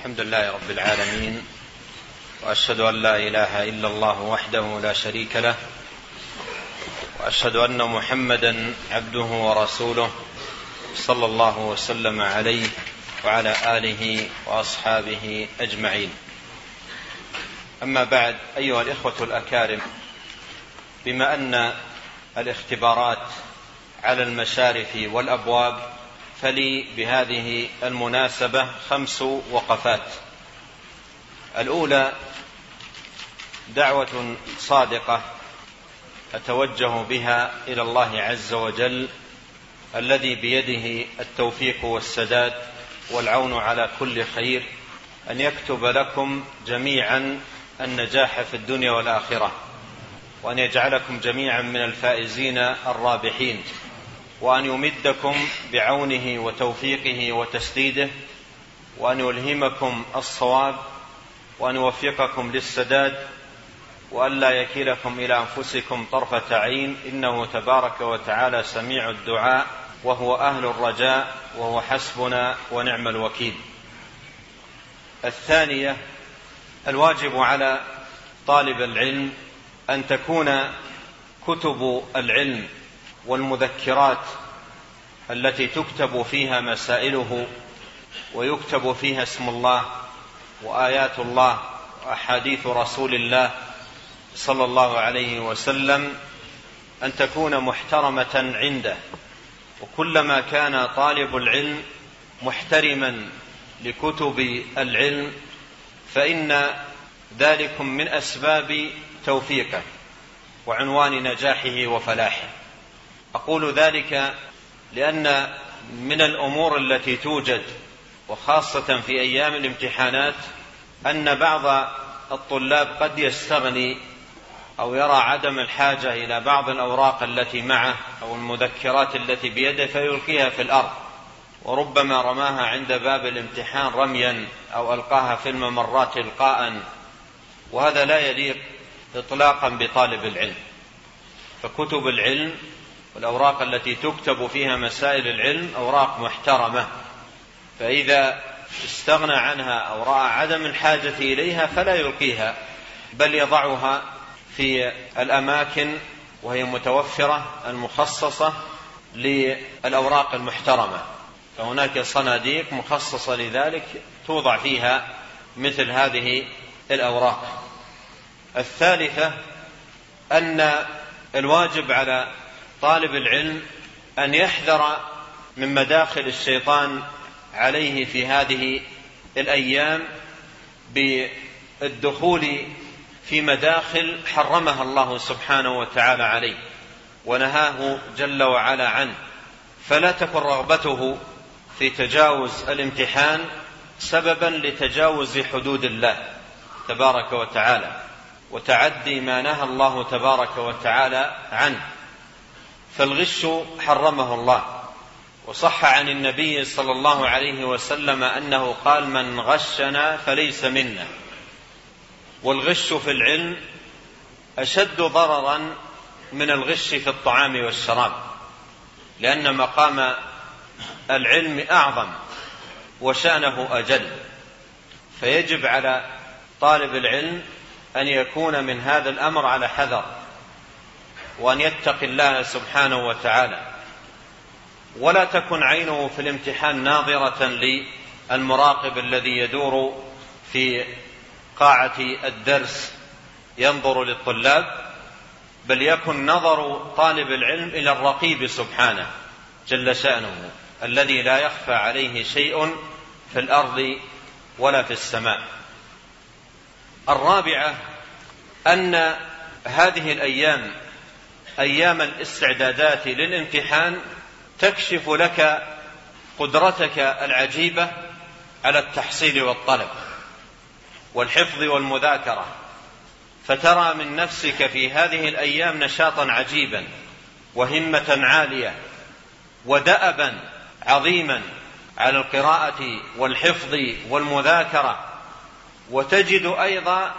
الحمد لله رب العالمين وأشهد أن لا إله إلا الله وحده لا شريك له وأشهد أن محمدا عبده ورسوله صلى الله وسلم عليه وعلى آله وأصحابه أجمعين. أما بعد أيها الإخوة الأكارم بما أن الاختبارات على المشارف والأبواب فلي بهذه المناسبة خمس وقفات. الأولى دعوة صادقة أتوجه بها إلى الله عز وجل الذي بيده التوفيق والسداد والعون على كل خير أن يكتب لكم جميعا النجاح في الدنيا والآخرة وأن يجعلكم جميعا من الفائزين الرابحين. وأن يمدكم بعونه وتوفيقه وتسديده وأن يلهمكم الصواب وأن يوفقكم للسداد وأن لا يكلكم إلى أنفسكم طرفة عين. إنه تبارك وتعالى سميع الدعاء وهو أهل الرجاء وهو حسبنا ونعم الوكيل. الثانية الواجب على طالب العلم أن تكون كتب العلم والمذكرات التي تكتب فيها مسائله ويكتب فيها اسم الله وآيات الله وأحاديث رسول الله صلى الله عليه وسلم أن تكون محترمة عنده. وكلما كان طالب العلم محترما لكتب العلم فإن ذلكم من أسباب توفيقه وعنوان نجاحه وفلاحه. أقول ذلك لأن من الأمور التي توجد وخاصة في أيام الامتحانات أن بعض الطلاب قد يستغني أو يرى عدم الحاجة إلى بعض الأوراق التي معه أو المذكرات التي بيده فيلقيها في الأرض. وربما رماها عند باب الامتحان رميا أو ألقاها في الممرات القاء. وهذا لا يليق اطلاقا بطالب العلم. فكتب العلم والأوراق التي تكتب فيها مسائل العلم أوراق محترمة فإذا استغنى عنها أو رأى عدم الحاجة إليها فلا يلقيها بل يضعها في الأماكن وهي متوفرة المخصصة للأوراق المحترمة. فهناك صناديق مخصصة لذلك توضع فيها مثل هذه الأوراق. الثالثة أن الواجب على طالب العلم أن يحذر من مداخل الشيطان عليه في هذه الأيام بالدخول في مداخل حرمها الله سبحانه وتعالى عليه ونهاه جل وعلا عنه. فلا تكن رغبته في تجاوز الامتحان سببا لتجاوز حدود الله تبارك وتعالى وتعدي ما نهى الله تبارك وتعالى عنه. فالغش حرمه الله. وصح عن النبي صلى الله عليه وسلم أنه قال من غشنا فليس منا. والغش في العلم أشد ضررا من الغش في الطعام والشراب لأن مقام العلم أعظم وشأنه أجل. فيجب على طالب العلم أن يكون من هذا الأمر على حذر. وأن يتقي الله سبحانه وتعالى. ولا تكن عينه في الامتحان ناظرة للمراقب الذي يدور في قاعة الدرس ينظر للطلاب بل يكن نظر طالب العلم إلى الرقيب سبحانه جل شأنه الذي لا يخفى عليه شيء في الأرض ولا في السماء. الرابعة أن هذه الأيام أيام الاستعدادات للامتحان تكشف لك قدرتك العجيبة على التحصيل والطلب والحفظ والمذاكرة. فترى من نفسك في هذه الأيام نشاطا عجيبا وهمة عالية ودأبا عظيما على القراءة والحفظ والمذاكرة. وتجد أيضا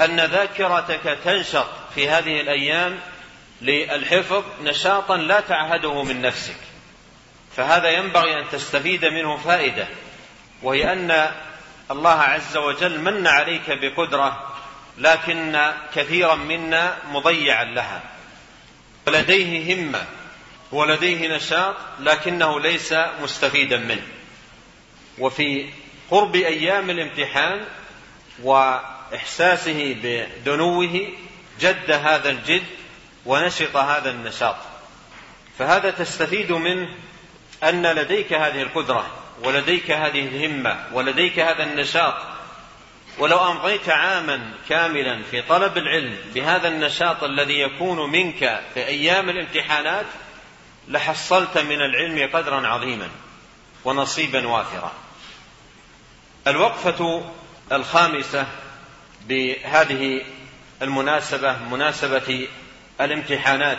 أن ذاكرتك تنشط في هذه الأيام للحفظ نشاطا لا تعهده من نفسك. فهذا ينبغي أن تستفيد منه فائدة وهي أن الله عز وجل من عليك بقدرة لكن كثيرا منا مضيعا لها. ولديه همة ولديه نشاط لكنه ليس مستفيدا منه. وفي قرب أيام الامتحان وإحساسه بدنوه جد هذا الجد ونشط هذا النشاط. فهذا تستفيد منه أن لديك هذه القدرة ولديك هذه الهمة ولديك هذا النشاط. ولو أمضيت عاما كاملا في طلب العلم بهذا النشاط الذي يكون منك في أيام الامتحانات لحصلت من العلم قدرا عظيما ونصيبا وافرا. الوقفة الخامسة بهذه المناسبة مناسبة الامتحانات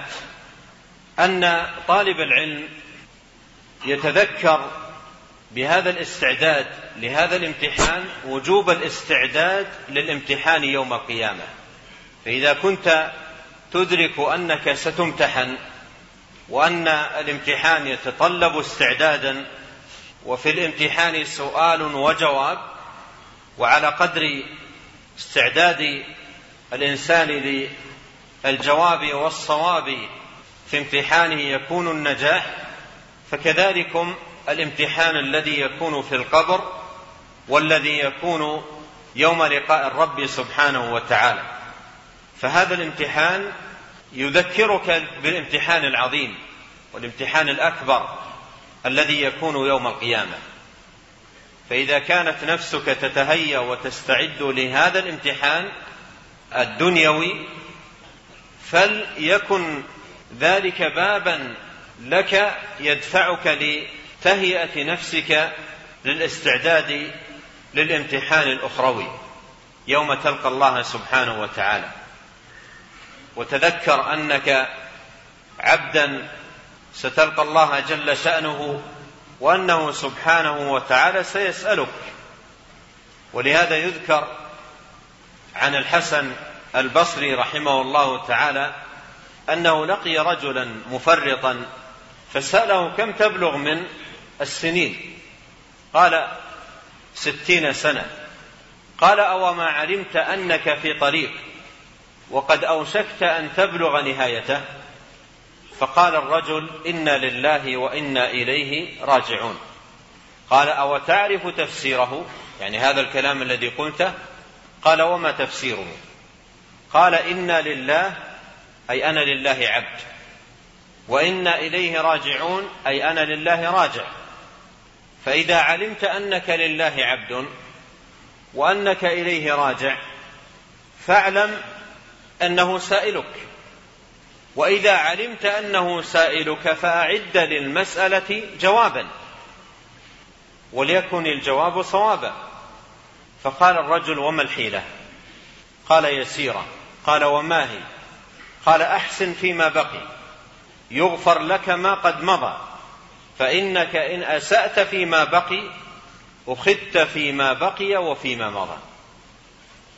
أن طالب العلم يتذكر بهذا الاستعداد لهذا الامتحان وجوب الاستعداد للامتحان يوم القيامة. فإذا كنت تدرك أنك ستمتحن وأن الامتحان يتطلب استعدادا وفي الامتحان سؤال وجواب وعلى قدر استعداد الإنسان للجواب والصواب في امتحانه يكون النجاح فكذلكم الامتحان الذي يكون في القبر والذي يكون يوم لقاء الرب سبحانه وتعالى. فهذا الامتحان يذكرك بالامتحان العظيم والامتحان الأكبر الذي يكون يوم القيامة. فإذا كانت نفسك تتهيأ وتستعد لهذا الامتحان الدنيوي فليكن ذلك بابا لك يدفعك لتهيئة نفسك للاستعداد للامتحان الأخروي يوم تلقى الله سبحانه وتعالى. وتذكر أنك عبدا ستلقى الله جل شأنه وأنه سبحانه وتعالى سيسألك. ولهذا يذكر عن الحسن البصري رحمه الله تعالى أنه لقي رجلا مفرطا فسأله كم تبلغ من السنين؟ قال ستين سنة. قال أو ما علمت أنك في طريق وقد أوشكت أن تبلغ نهايته؟ فقال الرجل إنا لله وأنا إليه راجعون. قال أو تعرف تفسيره؟ يعني هذا الكلام الذي قلته؟ قال وما تفسيره؟ قال إنا لله أي أنا لله عبد. وإنا إليه راجعون أي أنا لله راجع. فإذا علمت أنك لله عبد وأنك إليه راجع فاعلم أنه سائلك. وإذا علمت أنه سائلك فأعد للمسألة جوابا. وليكن الجواب صوابا. فقال الرجل وما الحيلة؟ قال يسيرا. قال وما هي؟ قال أحسن فيما بقي. يغفر لك ما قد مضى. فإنك إن أسأت فيما بقي أخذت فيما بقي وفيما مضى.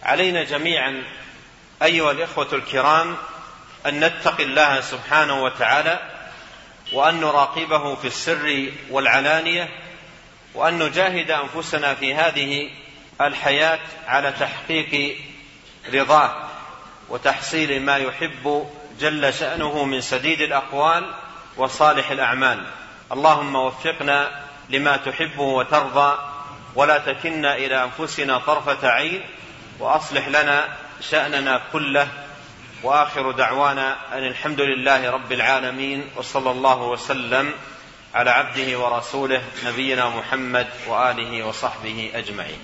علينا جميعا أيها الإخوة الكرام أن نتقي الله سبحانه وتعالى وأن نراقبه في السر والعلانية وأن نجاهد أنفسنا في هذه الحياة على تحقيق رضاه. وتحصيل ما يحب جل شأنه من سديد الأقوال وصالح الأعمال. اللهم وفقنا لما تحبه وترضى ولا تكلنا إلى أنفسنا طرفة عين وأصلح لنا شأننا كله. وآخر دعوانا أن الحمد لله رب العالمين وصلى الله وسلم على عبده ورسوله نبينا محمد وآله وصحبه أجمعين.